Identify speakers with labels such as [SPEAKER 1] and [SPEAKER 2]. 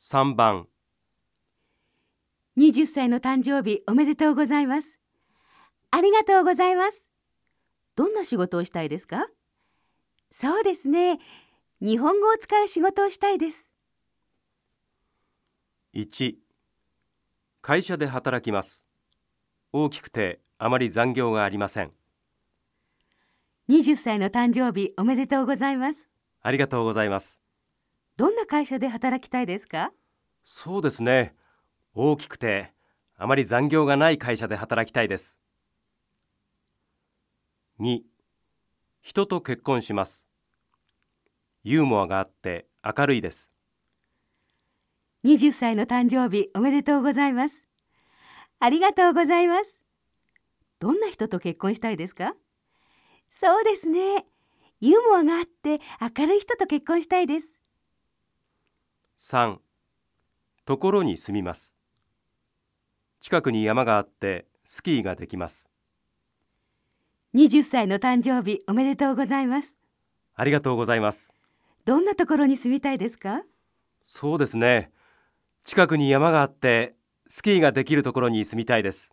[SPEAKER 1] 3番
[SPEAKER 2] 20歳の誕生日おめでとうございます。ありがとうございます。どんな仕事をしたいですか？そうですね。日本語を使う仕事をしたいです。
[SPEAKER 1] 1会社で働きます大きくてあまり残業がありません
[SPEAKER 2] 20歳の誕生日おめでとうございます。
[SPEAKER 1] ありがとうございます
[SPEAKER 2] どんな会社で働きたいですか？
[SPEAKER 1] そうですね大きくてあまり残業がない会社で働きたいです2人と結婚しますユーモアがあって明るいです
[SPEAKER 2] 20歳の誕生日おめでとうございます。ありがとうございます。どんな人と結婚したいですか？そうですね。ユーモアがあって明るい人と結婚したいです。
[SPEAKER 1] 3ところに住みます。近くに山があってスキーができます。
[SPEAKER 2] 20歳の誕生日おめでとうございます。
[SPEAKER 1] ありがとうございます。
[SPEAKER 2] どんなところに住みたいですか？
[SPEAKER 1] そうですね。近くに山があってスキーができるところに住みたいです